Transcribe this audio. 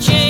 change?